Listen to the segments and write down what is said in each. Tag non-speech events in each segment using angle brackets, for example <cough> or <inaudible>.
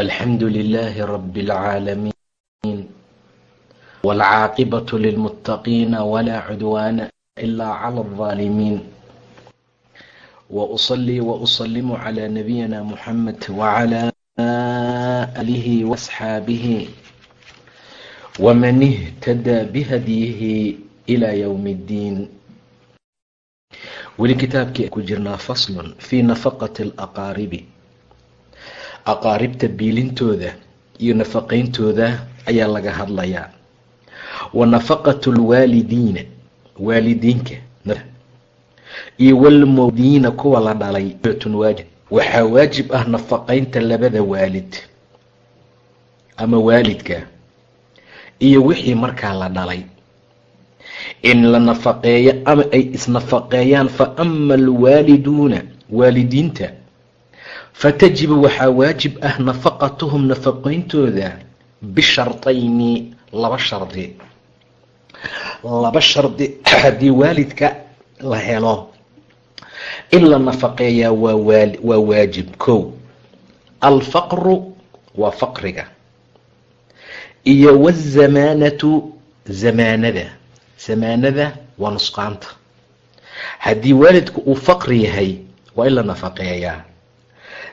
الحمد لله رب العالمين والعاقبة للمتقين ولا عدوان إلا على الظالمين وأصلي وأسلم على نبينا محمد وعلى آله وأصحابه ومن اهتدى بهديه إلى يوم الدين weli kitaabkii ku jirnaa faslun fii nafaqati alaqaaribi aqaaribta biilintooda iyo nafaqayntooda ayaa laga hadlayaa. Wa nafaqatu lwaalidiina waalidiinka iyo walmowdiina kuwa la dhalay waxaa waajib. Ah nafaqaynta labada waalid ama waalidka iyo wixii markaa la dhalay. In la nafaqeeyo ama ay isnafaqeeyaan fa ama alwaaliduuna waalidiinta fatajibu waxaa waajib ah nafaqatuhum nafaqeyntooda bishardayni laba shardi laba shardi haddii waalidka la helo in la nafaqeeyaa waa waa waajib kow alfaqru waa faqriga iyo wazamaanatu zamaanada zamaanada waa nusqaanta haddii waalidku uu faqri yahay waa in la nafaqeeyaa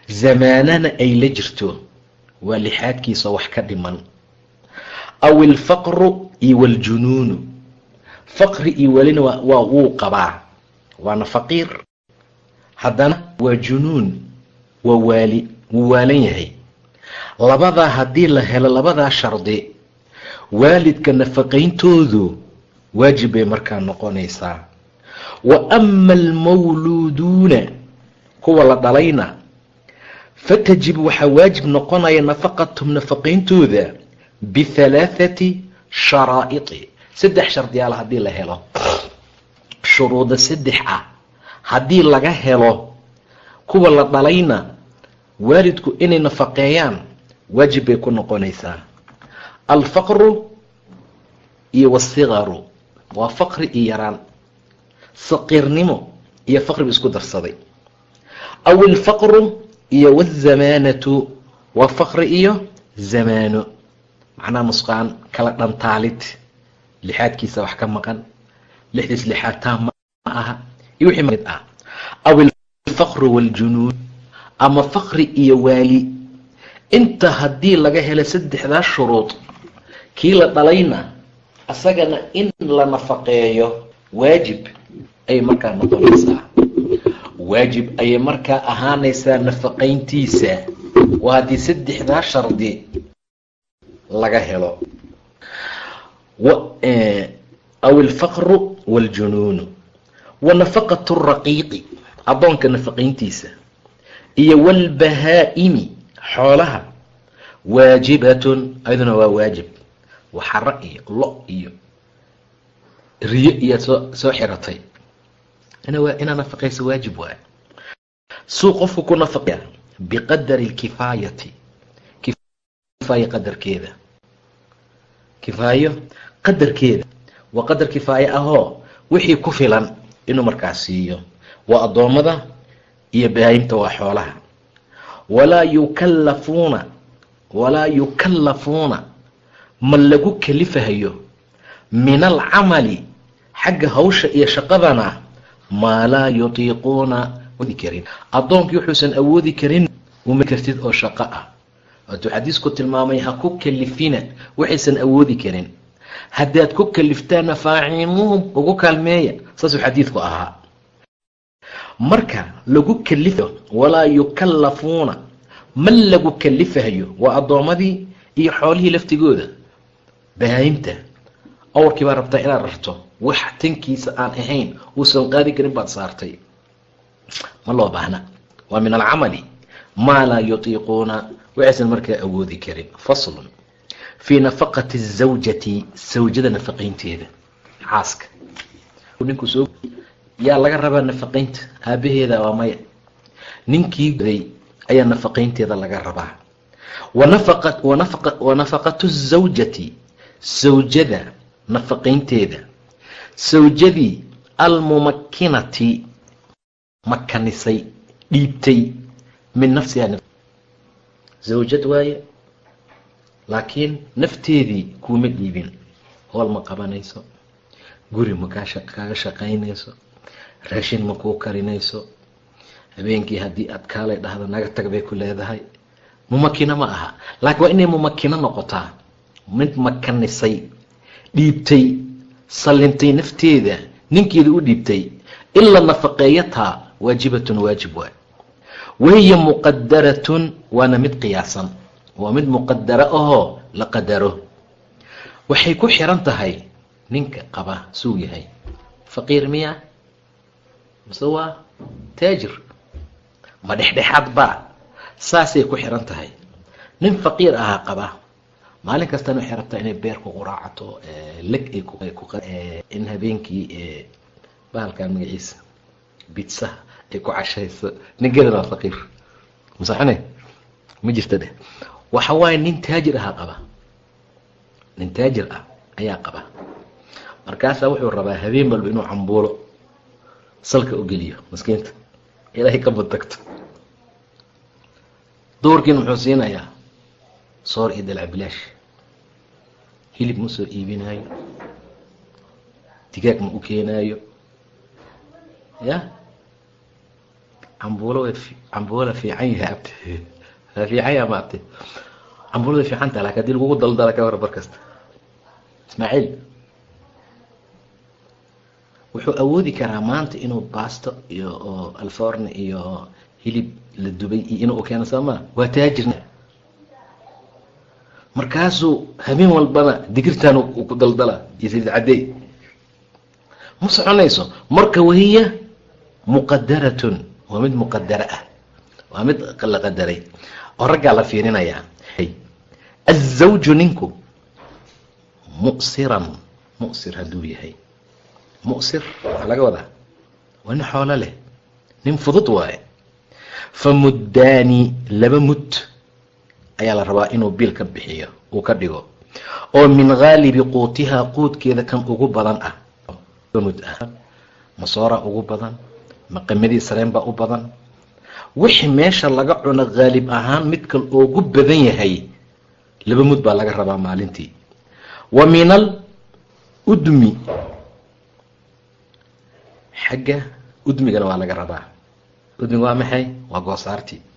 zamaanana ay la jirto waa lixaadkiisa wax ka dhiman aw ilfaqru iyo waljunuunu faqri iyo welina waa wuu qabaa waana faqiir haddana waa junuun waa waali wuu waalan yahay labadaa haddii la helo labadaa shardi waalidka nafaqayntoodu waajib bay markaa noqonaysaa wa ama almawluuduuna kuwa la dhalayna fatajib waxaa waajib noqonaya nafaqathum nafaqayntooda bihalaathati sharaa'iti saddex shardiyaal haddii la helo. Shuruuda saddex ah. Haddii laga helo kuwa la dhalayna waalidku inay nafaqeeyaan waajib bay ku noqonaysaa. Alfaqru iyo wasigaru. Waa faqri iyo yaraan. Saqiirnimo iyo faqribu isku darsaday. Aw ilfaqru iyo wazamaanatu waa faqri iyo zamaano macnaha nusqaan kala dhantaalid lixaadkiisa wax ka maqan lixdiis lixaadtaa ma aha. Iyo wixii mid ah. Aw ilfaqru waljunuun. Ama faqri iyo waali. Inta haddii laga helo saddexdaa shuruud kii la dhalayna asagana in la nafaqeeyo waajib ayay markaa noqonaysaa waajib ayay markaa ahaanaysaa nafaqayntiisa. Waa haddii saddexdaa shardi laga helo. Aw ilfaqru waaljunuunu wa nafaqatu raqiiqi addoonka nafaqayntiisa. Iyo waalbahaa'imi xoolaha. Waajibatun ayaduna waa waajib. Waxaro iyo lo iyo riyo iyaad soo soo xiratay inaa nafaqaysa waajib waay suu qofku ku nafaqaya biqadari lkifaayati kifaaya qadarkeeda kifaayo qadarkeeda waa qadar kifaaye ahoo wixii ku filan inuu markaa siiyo waa addoommada iyo bahaayimta waa xoolaha walaa yukallafuuna walaa yukallafuuna ma lagu kalifahayo min alcamali xagga hawsha iyo shaqadana maa laa yutiiquuna karin. Addoonkii wuxuusan awoodi karin uma kartid oo shaqo ah. Waatuu xadiisku tilmaamay ha ku kalifina waxaysan awoodi karin. Haddaad ku kaliftaana faacimuhum ugu kaalmeeya saasuu xadiidku ahaa. Marka lagu kalifayo walaa yukallafuuna. Ma lagu kalifahayo waa addoommadii iyo xoolihii laftigooda. Bahaayimta awrkii baa rabtaa inaad rarto wax tankiisa aan ahayn uusan qaadi karin baad saartay. Ma loo baahna? Waa min alcamali maa laa yutiiquuna. Waxaysan markaa awoodi karin. Faslun. Fii nafaqati zawjati sawjada nafaqaynteeda. Xaaska yaa laga rabaa nafaqaynta. Aabaheeda waa maya. Ninkii ayaa nafaqaynteeda laga rabaa. Wanafaqa wanafaqatu zawjati. Sawjada nafaqaynteeda sawjadii almumakinati makanisay dhiibtay min nafsiha zawjad waaye laakiin nafteedii kuuma dhiibin. Hool ma qabanayso guri ma kaaga shaqaynayso raashin ma kuu karinayso. Habeenkii haddii aad kaalay dhahda naga tag bay ku leedahay. Mumakino ma aha. Laakiin waa inay mumakino noqotaa. Mid makanisay dhiibtay sallintay nafteeda ninkeeda u dhiibtay ilaa nafaqeeyataa waajibatun waajib waay. Wahiya muqadaratun waana mid qiyaasan. Waa mid muqadaro ahoo la qadaro. Waxay ku xiran tahay ninka qaba suu yahay. Faqiir miya? Mise waa taajir? Ma dhexdhexaad ba saasay ku xiran tahay. Nin faqiir ahaa qaba maalin kastana waxay rabtaa inay beer ku quraacato leg in habeenkii bahalkan magaciisa bitsaha ay ku cashayso ninkeedana waa faqiir masaxne ma jirta dheh waxa waaye nin taajir ahaa qaba. Nin taajir ah ayaa qaba. Markaasaa wuxuu rabaa habeen walba inuu cambuulo salka u geliyo maskiinta. Ilaahay ka badtagto duurkiina muxuu siinayaa soor iyo dalac bilaash hilib ma soo iibinaayo. Digaag ma u keenaayo. Ya? Cambuulo way cambuula fiican yahay abti waa <laughs> fiican yaha ma abti cambuulada fiican taha laakiin haddii lagugu daldala ka hora bar ismaaciil. Wuxuu awoodi karaa maanta inuu baasto iyo oo alforne iyo hilib la dubay iyo inuu keeno sooma waa taajirna markaasuu habeen walbana digirtaan ku daldala iyo saliid cadey. Ma soconayso? Marka wahiya muqadaratun waa mid muqadaro ah. Waa mid la qadaray oo raggaa la fiirinayaa azawju ninku musiran musir hadduu yahay. Musir waxaa laga wadaa. Waa nin xoolo leh nin fudud waaye. Fa muddaani laba mud ayaa la rabaa inuu biil ka bixiyo uu ka dhigo. Oo min haalibi quutihaa quudkeeda kan ugu badan ah. Ah. Masoora ugu badan maqamadii sareen baa u badan. Wixii meesha laga cuno haalib ahaan midkan ugu badan yahay laba mud baa laga rabaa maalintii. Wa min al udmi. Xagga udmigana waa laga rabaa. Udmiga waa maxay? Waa goosaartii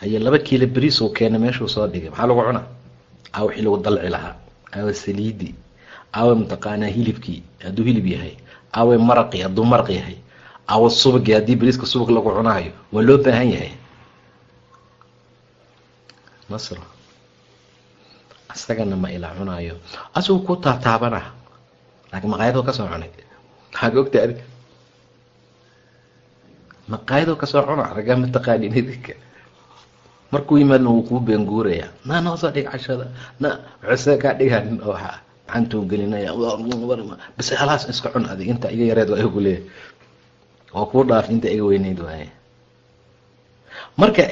haye laba kiilo beriis uu keena meeshuu soo dhigay. Maxaa lagu cunaa? Aa wixii dalci lahaa. Aawa saliidii aawa mataqaanaa hilibkii. Hadduu hilib yahay. Aawa maraqii hadduu maraq yahay. Aawa subagii. Haddii beriiska subag lagu cunaayo waa loo baahan yahay? Nasro isagana ma ila cunaayo. Asigu ku taataabana. Laakiin maqaayadoo ka soo cunay maxaa ka ogta adiga maqaayadoo ka soo cuna. Raggaa mataqaanin idinka markuu yimaadna wuu kuu beenguuraya na noo soo dhig cashada. Na wuxuu kaa dhigaa nin oo waxaa gacantuu gelinaya base halaas iska cun adig inta iga yareed waa igu leeyahay oo kuu dhaaf inta iga weyneyd waaye. Marka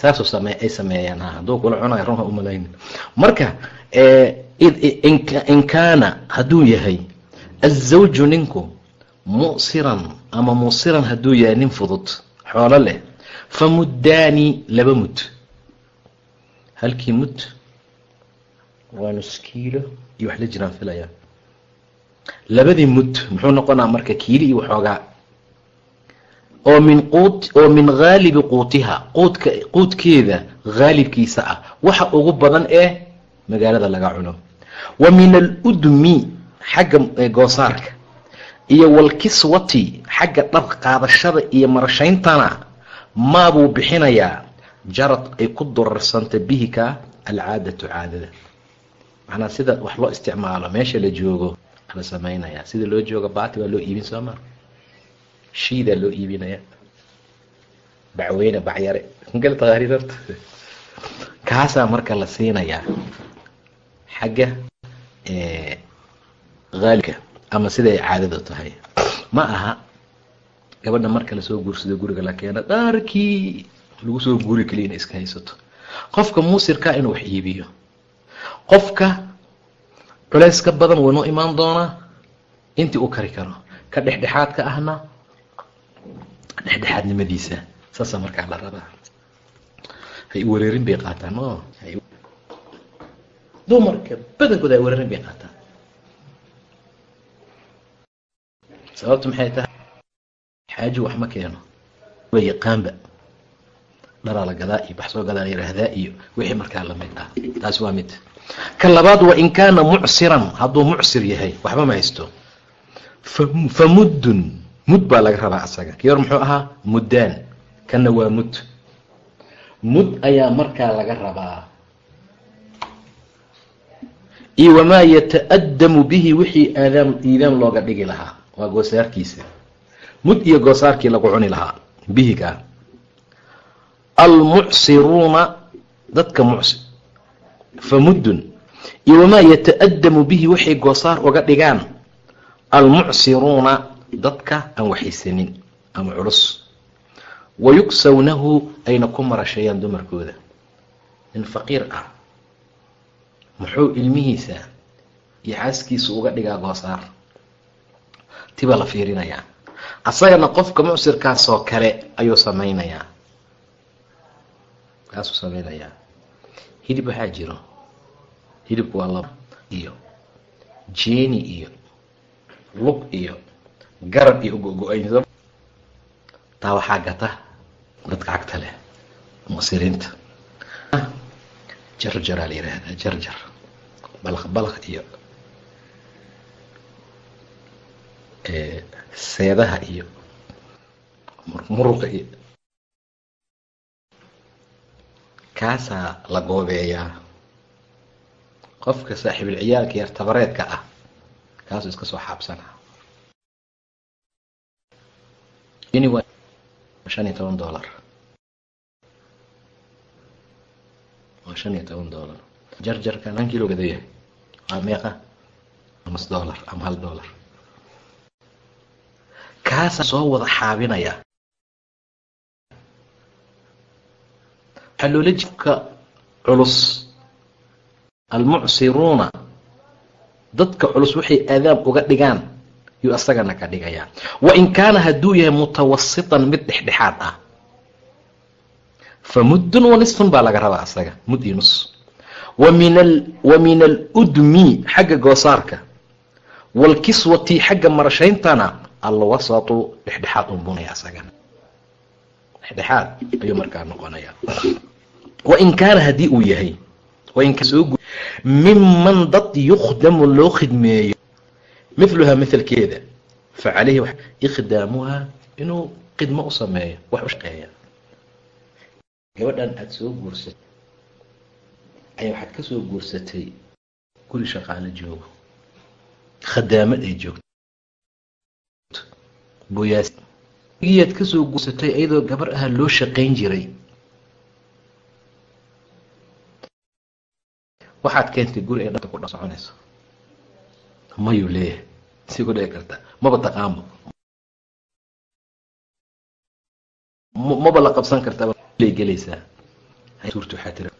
saasuu same ay sameeyaan ha hadduu kula cunayo run ha umalaynin marka in kaana hadduu yahay azawju ninku musiran ama musiran hadduu yahay nin fudud xoolo leh fa muddaani laba mud halkii mud waa nus kiilo iyo wax la jiraan filaya labadii mud muxuu noqonaa marka kiili iyo waxoogaa oo min quut oo min haalibi quutiha quudka quudkeeda haalibkiisa ah waxa ugu badan ee magaalada laga cuno wa min aludmi xagga goosaarka iyo walkiswati xagga dhar qaadashada iyo marashayntana maabuu bixinayaa jarad ay ku durarsanta bihika alcaadatu caadada. Macnaa sida wax loo isticmaalo meesha la joogo la samaynayaa sida loo joogo baati waa loo iibin sooma shiidaa loo iibinaya. Bacweyne bacyare. Gal taqaariir horta kaasaa marka la siinayaa xagga haalibka ama siday caadadu tahay. Ma aha gabadha marka la soo guursado guriga la keeno dhaarkii lagu soo guuri keliya inay iska haysato. Qofka muusirka inuu wax iibiyo. Qofka culayska badan waynoo imaan doonaa. Intii uu kari karo. Ka dhexdhexaadka ahna dhexdhexaadnimadiisa. Saasaa markaa la rabaa. Hay wareerin bay qaataan o dumarka badankooda ay wareerin bay qaataan. Sababtu maxay tahay? Xaaji wax ma keeno. Wa yaqaanba dharaa la gadaa iyo wax soo gadaa la yidhaahdaa iyo wixii markaa la mid ah. Taasi waa mid. Ka labaad wa in kaana mucsiran hadduu mucsir yahay waxba ma haysto. Fa muddun mud baa laga rabaa asaga. Kii hor muxuu ahaa? Muddaan. Kanna waa mud mud ayaa markaa laga rabaa. Iyo wamaa yata'adamu bihi wixii aadaam iidaam looga dhigi lahaa. Waa goosaarkiisa. Mud iyo goosaarkii lagu cuni lahaa bihiga almucsiruuna dadka mucsi fa muddun iyo wamaa yata'adamu bihi waxay goosaar uga dhigaan almucsiruuna dadka aan waxaysanin ama culus wayugsawnahu ayna ku marasheeyaan dumarkooda nin faqiir ah muxuu ilmihiisa iyo xaaskiisa uga dhigaa goosaar tibaa la fiirinayaa asagana qofka mucsirkaasoo kale ayuu samaynayaa kaasuu samaynayaa hilib waxaa jiro. Hilibku waa laba iyo jeeni iyo lug iyo garab iyo go-go-ayn taa waxaa gata dadka cagta leh mucsiriinta jarjaraa la yidhaahdaa jarjar. Balaq balaq iyo seedaha iyo muruqa iyo kaasaa la goobeeyaa. Qofka saaxiibul ciyaalka yar tabareedka ah kaasuu iska soo xaabsanaa. Shan iyo toban dollar. Waa shan iyo toban dollar. Jarjarka lan kilo gada yahay. Waa meeqa? Nus dollar ama hal dollar. Kaasaa soo wada xaabinaya waxaa loola jibka culus almucsiruuna dadka culus waxay aadaab uga dhigaan yuu asagana ka dhigayaa wa in kaana hadduu yahay mutawasitan mid dhexdhexaad ah fa muddun wa nisfun baa laga rabaa asaga mud iyo nus. Wa min aludmi xagga goosaarka waalkiswati xagga marashayntana alwasatu dhexdhexaad unbunaya asagana. Dhexdhexaad ayuu markaa noqonaya wain kaana haddii uu yahay miman dad yukhdamu loo khidmeeyo. Miluhaa fa calayhi ikhdaamuhaa inuu khidmo u sameeyo wax u shaqeeya. Gabadhan aada soo guursatay ayaa waxaad ka soo guursatay guri shaqaalo joogo khadaamad ay joogto. Booyaasiyaad ka soo guursatay iyadoo gabar aha loo shaqayn jiray waxaad keentay guri ay dhanta ku dha soconayso mayuu leeyahay. Si ku dhici karta. Maba taqaanba maba la qabsan kartaa lay gelaysaa. Suurta waxaa tiri.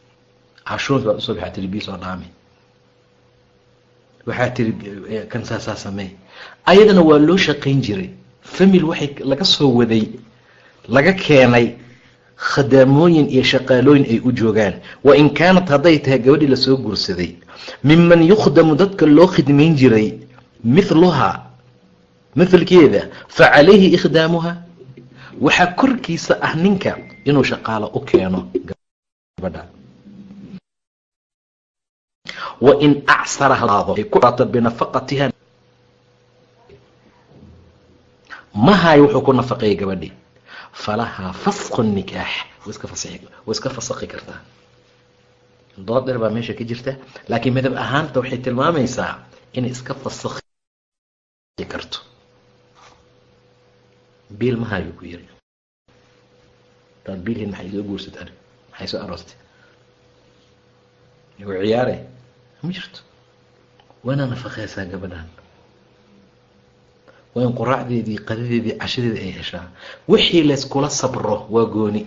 Cashuunki baad u soo baxaa tiri biisoo dhaami. Waxaa tiri kan saasaa sameey ayadana waa loo shaqayn jiray. Famil waxay laga soo waday laga keenay khadaamooyin iyo shaqaalooyin ay u joogaan. Wa in kaanat hadday tahay gabadhii la soo guursaday. Miman yukhdamu dadka loo khidmayn jiray miluhaa mithilkeeda fa calayhi ikhdaamuha waxaa korkiisa ah ninka inuu shaqaalo u keeno gabadha. Wa in acsara ay ku dhaato binafaqatiha. Mahayo wuxuu ku nafaqeeyay gabadhii falahaa fasqu nikaax. Way iska fasaqi kartaa. Dood dheer baa meesha ka jirta laakiin midab ahaanta waxay tilmaamaysaa inay iska fasaqi karto. Biil mahayo ku yiri daad biilhin maxay soo guursatay maxay soo aroostay? Igu ciyaare? Ma jirto. Waa inaa nafaqeysaa gabadhan waa in quraacdeedii qadadeedii cashadeedii ay heshaa. Wixii layskula sabro waa gooni.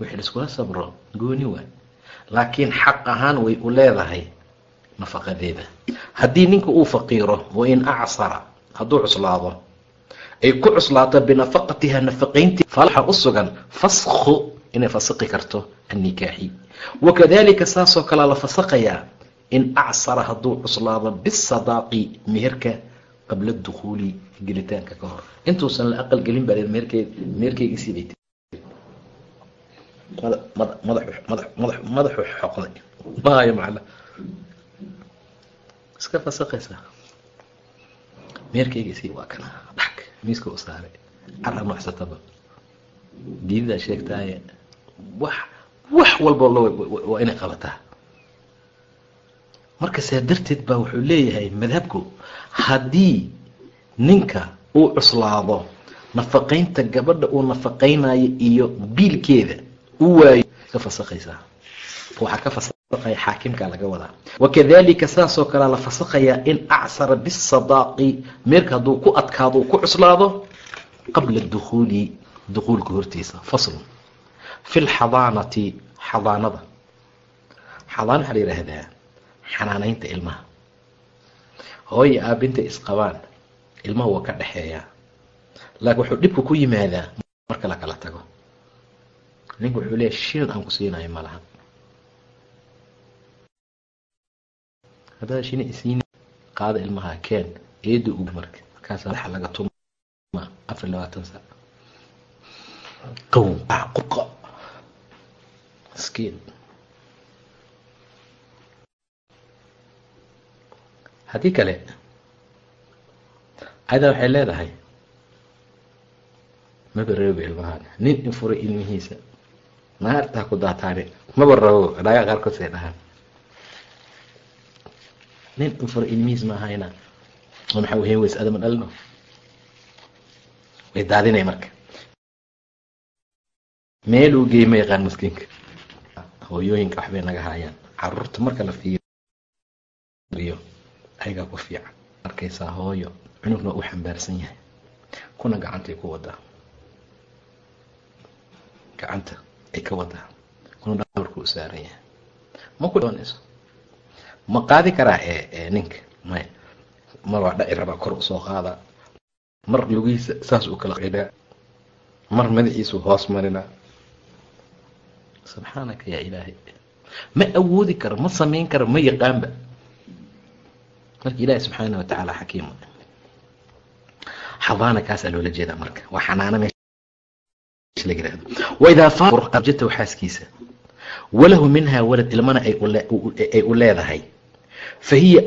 Wixii laiskula sabro gooni waay laakiin xaq ahaan way u leedahay nafaqadeeda. Haddii ninka uu faqiiro wa in acsara hadduu cuslaado ay ku cuslaato binafaqatiha nafaqayntii falaxa u sugan faskhu inay fasaqi karto annikaaxi. Wakadalika saasoo kalea la fasaqayaa in acsara hadduu cuslaado bisadaaqi meherka qabla dukhuuli gelitaanka ka hor. Intuusan la aqal gelin baa meherkeed meherkeygiisii bay madaxu xoqday. Maayo macna iska fasaqaysaa meerkeygiisii waa kana dhag miiska u saaray. Cara noocsataba diidadaa sheegtaaye. Wax wax walba waa inay qabataa marka saa darteed baa wuxuu leeyahay madhabku haddii ninka uu cuslaado nafaqaynta gabadha uu nafaqaynayo iyo biilkeeda u waayo ka fasaqaysaa. Waxaa ka fasaqaya xaakimkaa laga wadaa. Wakadalika saasoo kalea la fasaqayaa in acsara bisadaaqi meerka hadduu ku adkaado uu ku cuslaado qabla dukhuuli dukhuulka hortiisa faslun fi lxadaanati xadaanada. Xadaana waxaa la yidhaahdaa xanaanaynta ilmaha. Hooya aabinta isqabaan ilmaha waa ka dhexeeyaa laakiin wuxuu dhibku ku yimaadaa marka la kala tago. Ninku wuxuu leeyahy shilin aan ku siinayo ma laha. Haddaad shilin isiin qaada ilmaha keen eeda ug marka. Markaasa waxa laga tuma afar labaatan sa qow quqa miskiin haddii kale ayada waxay leedahay maba raboba ilmahaan nin in furay ilmihiisa naartaa ku daataane maba rabo dhagaa qaarkood say dhahaan. Nin in furay ilmihiis ma ahayna maxaa weheen weys adama dhalino way daadinay marka. Meeluu geey ma yaqaan maskiinka hooyooyinka waxbay naga haayaan carruurta marka la fiiriyo ayagaa ku fiican. Arkaysaa hooyo cunugna u xambaarsan yahay. Kuna gacantay ku wadaa gacanta ay ka wadaa kuna dhabarku u saaran yahay. Ma ku doonayso? Ma qaadi karaa ee ninka maya mar waa dhaci rabaa kor u soo qaadaa mar lugihiisa saas uu kala qidhaa mar madaxiisu hoos marinaa subxaanaka yaa ilaahay. Ma awoodi karo ma samayn karo ma yaqaanba marka ilaahi subxaana watacaala xakiima xadaana kaasaa loola jeedaa marka. Waa xanaano meesha laga yihahdo waidaa faarjatahu xaaskiisa walahu minhaa walad ilmana ay u leedahay. Fa hiya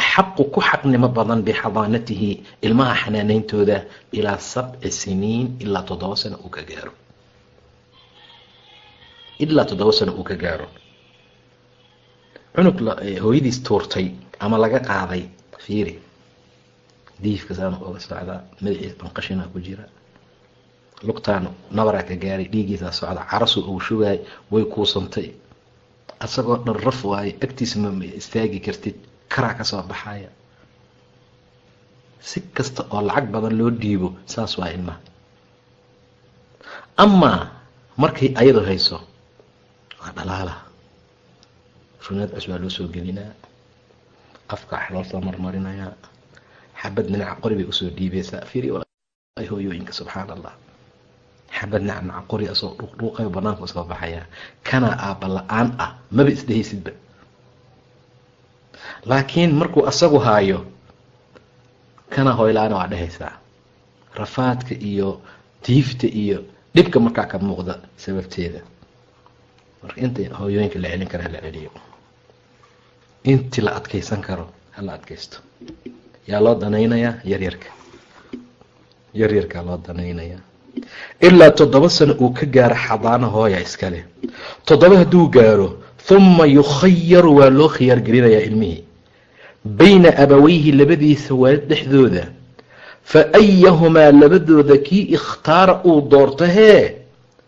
axaqu ku xaqnimo badan bixadaanatihi ilmaha xanaanayntooda ilaa sabci siniin ilaa toddoba sano uu ka gaaro. Ilaa toddoba sano uu ka gaaro. Cunug hooyadiis tuurtay ama laga qaaday fiiri. Diifka saana oga socdaa madaxiis banqashinaa ku jira. Lugtaanu nabaraa ka gaaray dhiiggiisaa socda carasuu ugu shugaay way kuusantay. Asagoo dhan raf waayo agtiisa ma istaagi kartid karaa ka soo baxaya si kasta oo lacag badan loo dhiibo saas waa ilmaha amaa markay ayadu hayso waa dhalaala. Runaad cus waa loo soo gelinaa afka loo soo marmarinayaa xabad dhinaca qori bay u soo dhiibeysaa fiiri hooyooyinka subxaan allah xabad nacnaca qori asoo dhuuqdhuuqayo banaanka u soo baxayaa kanaa aabba la'aan ah maba isdhehaysidba. Laakiin markuu asagu haayo kana hooyla-aana waa dhehaysaa. Rafaadka iyo diifta iyo dhibka markaa ka muuqda sababteeda. Marka inta hooyooyinka la celin kara hala celiyo intii la adkaysan karo hala adkaysto. Yaa loo danaynayaa yaryarka yaryarkaa loo danaynayaa ilaa toddoba sano uu ka gaaro xadaano hooya iskale. Toddoba hadduu gaaro huma yukhayaru waa loo khiyaar gelinayaa ilmihii. Bayna abaweyhi labadiisa waalid dhexdooda. Fa ayahumaa labadooda kii ikhtaara uu doorto hee?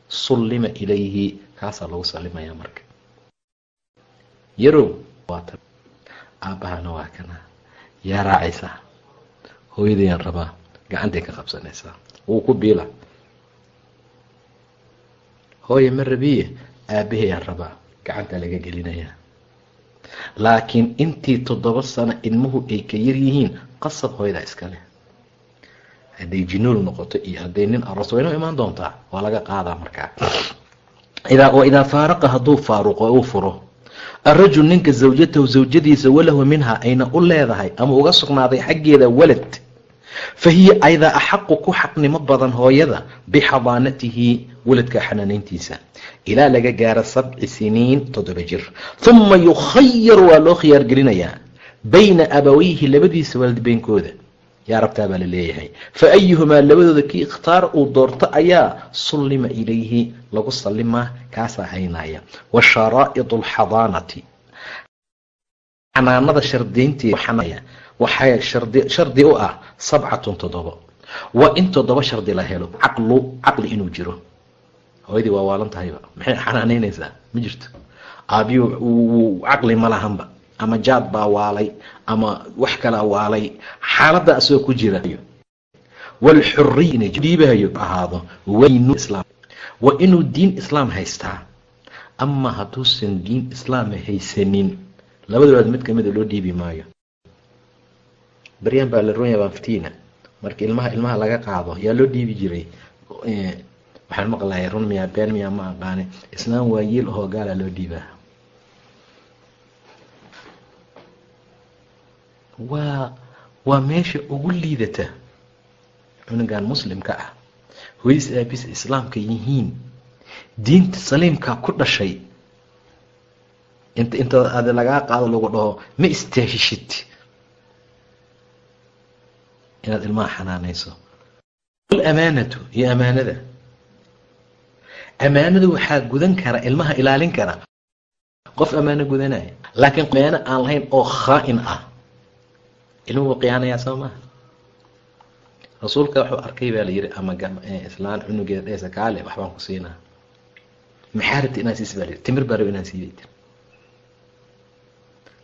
Sullima ilayhi. Kaasaa lagu sallimayaa marka. Yarow aabbahana waa kana. Yaa raacaysaa hooyadayaan rabaa. Gacantay ka qabsanaysaa wuu ku biila. Hooye ma rabiye aabahayaan rabaa. Gacantaa laga gelinayaa laakiin intii toddoba sano ilmuhu ay ka yar yihiin qasab hooyadaa iskale hadday jinool noqoto iyo hadday nin aroos waynoo imaan doontaa waa laga qaadaa markaa. Idaa wa idaa faaraqa hadduu faaruqo uu furo arajul ninka zawjatahu zawjadiisa walahu minha ayna u leedahay ama uga sugnaaday xaggeeda walad fa hiya aydaa axaqu ku xaqnimo badan hooyada bixadaanatihi waladka xanaanayntiisa ilaa laga gaaro sabci siniin toddoba jir huma yukhayar waa loo khiyaar gelinayaa bayna abaweyhi labadiisa waalid beynkooda yaa rabtaa baa la leeyahay. Fa ayuhumaa labadooda kii ikhtaar uu doorto ayaa sullima ilayhi lagu sallimaa kaasaa haynaya. Wa sharaa'idu alxadaanati xanaanada shardiynteeda waxaa shardi u ah sabcatun toddobo. Waa in toddoba shardi la helo caqlu caqli inuu jiro. Hooyadii waa waalan tahayba. Maxay xanaanaynaysaa ma jirto. Aabiyu caqli ma lahanba ama jaad baa waalay ama wax kalaa waalay xaaladda asagoo ku jira walxuriy ahaado waa inuu diin islaam haystaa ama hadduusan diin islaama haysanin. Labadood mid kamida loo dhiibi maayo. Baryaan baa la marka ilmaha ilmaha laga qaado yaa loo dhiibi jiray. Waxaan maqlahay run miyaa been miyaa ma aqaane. Islaam waa ahoo gaalaa loo dhiibaa waa waa meesha ugu liidata cunugan muslimka ah. Hooyis aabis islaamka yihiin. Diinta saliimkaa ku dhashay. Int inta ad lagaa qaado lagu dhaho ma istaahishid inaad ilmaha xanaanayso. Amaanatu iyo amaanada. Amaanada waxaa gudan kara ilmaha ilaalin kara. Qof amaano gudanaya laakiin amaano aan lahayn oo khaa-in ah ilmuhu khiyaanayaa soo maha rasuulka wuxuu arkay baa la yidhi ama islaan cunugeeda dheesa kaale waxbaan ku siinaa. Maxaa rabti inaan siis baa la yidhi timir baa rab inaan siibay tir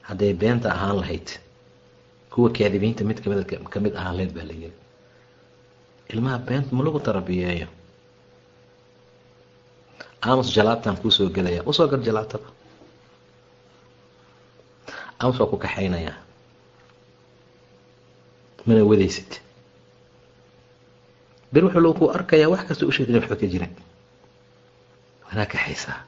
hadday beenta ahaan lahayd kuwa kaadibiinta mid ka mid ka mid ahaan lahayd baa la yidhi. Ilmaha beenta ma lagu tarabiyeeyo? Amus jalaabtaan kuusoo gelaya u soo gal jalaabtada amus waa ku kaxaynayaa mana wadaysid bir wuxuu lo ku arkayaa wax kasta u sheegin waxba ka jirin wanaa kaxaysaa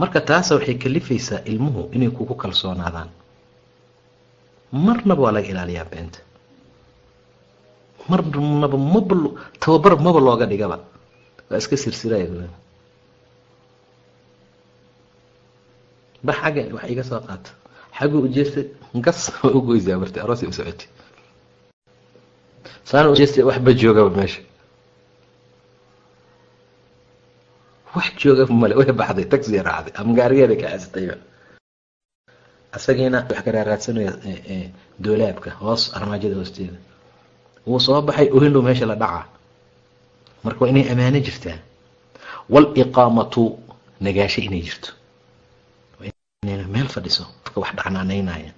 marka taasa waxay kalifaysaa ilmuhu inay kugu kalsoonaadaan. Marnaba waa laga ilaaliyaa beenta. Marnaba maba tababar maba looga dhigaba. Waa iska sirsiraya ba xagga wax iga soo qaata xaggu ujeestay gas waa <laughs> ugoysaa marti aroosay u socotay. Saana ujeestay waxba joogaba meesha. Wax jooga male way baxday taxi raacday ama gaarigeeda ka asagiina wax ka raaraadsanaya doolaabka hoos armaajada hoosteeda. Wuu soo baxay ohinlow meesha la dhaca marka waa inay amaano jirtaa. Waliqaamatu nagaasho inay jirto meel fadhiso qofka wax dhacnaanaynaya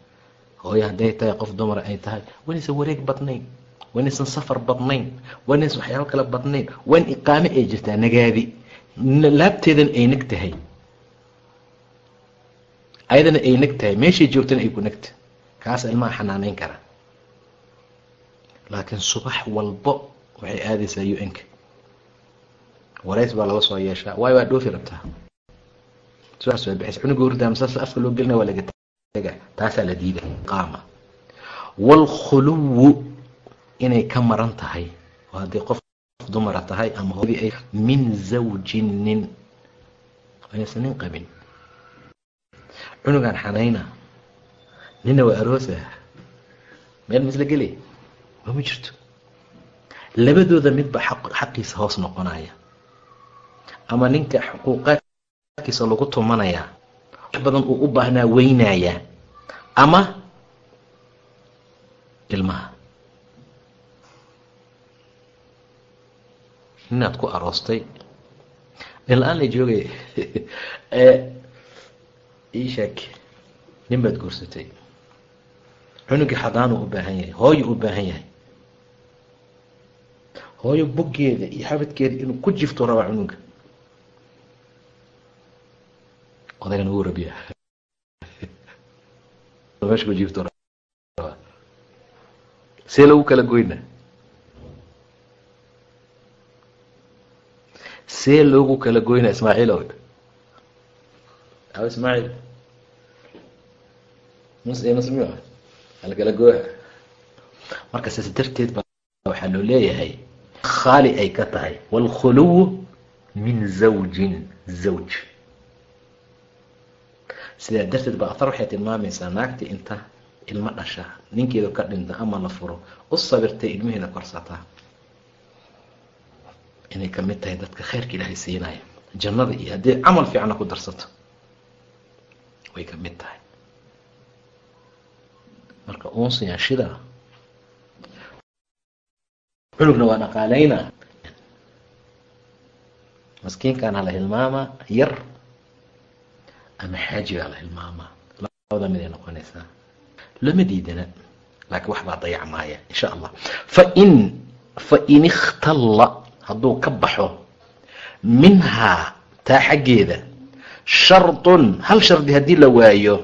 hooyo hadday tahay qof dumar ay tahay wanaysan wareeg badnayn wanaysan safar badnayn wanaysan waxyaabo kale badnayn waan iqaame ay jirtaa nagaadi laabteedan ay neg tahay. Ayadana ay neg tahay. Meeshay joogtana ay ku negta kaasa ilmaha xanaanayn kara. Laakiin subax walbo waxay aadaysaa u n-ka warays baa laga soo yeeshaa. Waayo waa dhoofi rabtaa soo inay ka maran tahay. Oo haddii qof dumara tahay ama hoodii ay min zawjin nin. Inaysan nin qabin. Cunugan xanayna. Nina waa aroosa. Meel misla gelay ma jirto. Labadooda midba xaqiisa hoos noqonaya. Ama ninka xuquuqaadkiisa lagu tumanaya. Wax badan uu u baahnaa weynaya. Ama ilmaha. Ninaad ku aroostay. Nin-la-aan la joogay. <laughs> Ii sheeg. Nin baad guursatay. Cunugii xadaanuu u baahan yahay. Hooyu u baahan yahay. Hooyo boggeeda iyo xabadkeeda inuu ku jifto rabaa cunuga odaygan ugu <laughs> rabiya meesha ku jifto rabaa see lagu kala goyna see loogu kala goyna ismaaciil aw ismaaciil mus musmi alkala gooha marka saas darteed ba waxaa loo leeyahay khaali ay ka tahay. Wاlkhuluw min zawjin zawj sidaa darteed ba athar waxay tilmaamaysaa naagtii inta ilmo dhasha ninkeedu ka dhinta ama la furo u sabirtay ilmihiina korsataa inay ka mid tahay dadka khayrka ilaahay siinaya jannada iyo haddii camal fiicana ku darsato way ka mid tahay. Marka uunsiyaa shidaa cunugna waa dhaqaalaynaa. Maskiinkaana la hilmaamaa yar ama xaajigaa la hilmaamaa labada mid ay noqonaysaa lama diidana laakiin wax baa dayacmaaya insha allah fain fain ikhtalla hadduu ka baxo minhaa taa xaggeeda shardun hal shardi haddii la waayo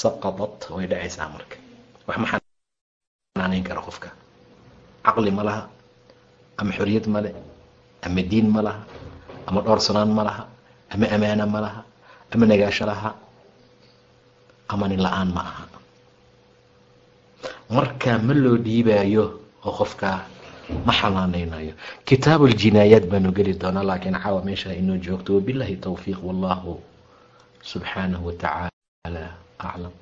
saqadat way dhacaysaa marka wax ma kara qofka caqli ma laha ama xoriyad male ama diin ma laha ama dhoorsanaan ma laha ama amaana ma laha ama nagaasho laha. Ama nin la'aan ma aha. Markaa ma loo dhiibaayo oo qofkaa ma xanaanaynayo kitaabu ljinaayaat baanu geli doonaa laakiin caawa meesha inoo joogto. Wabilahi towfiiq wallahu subxaanahu watacaala aclam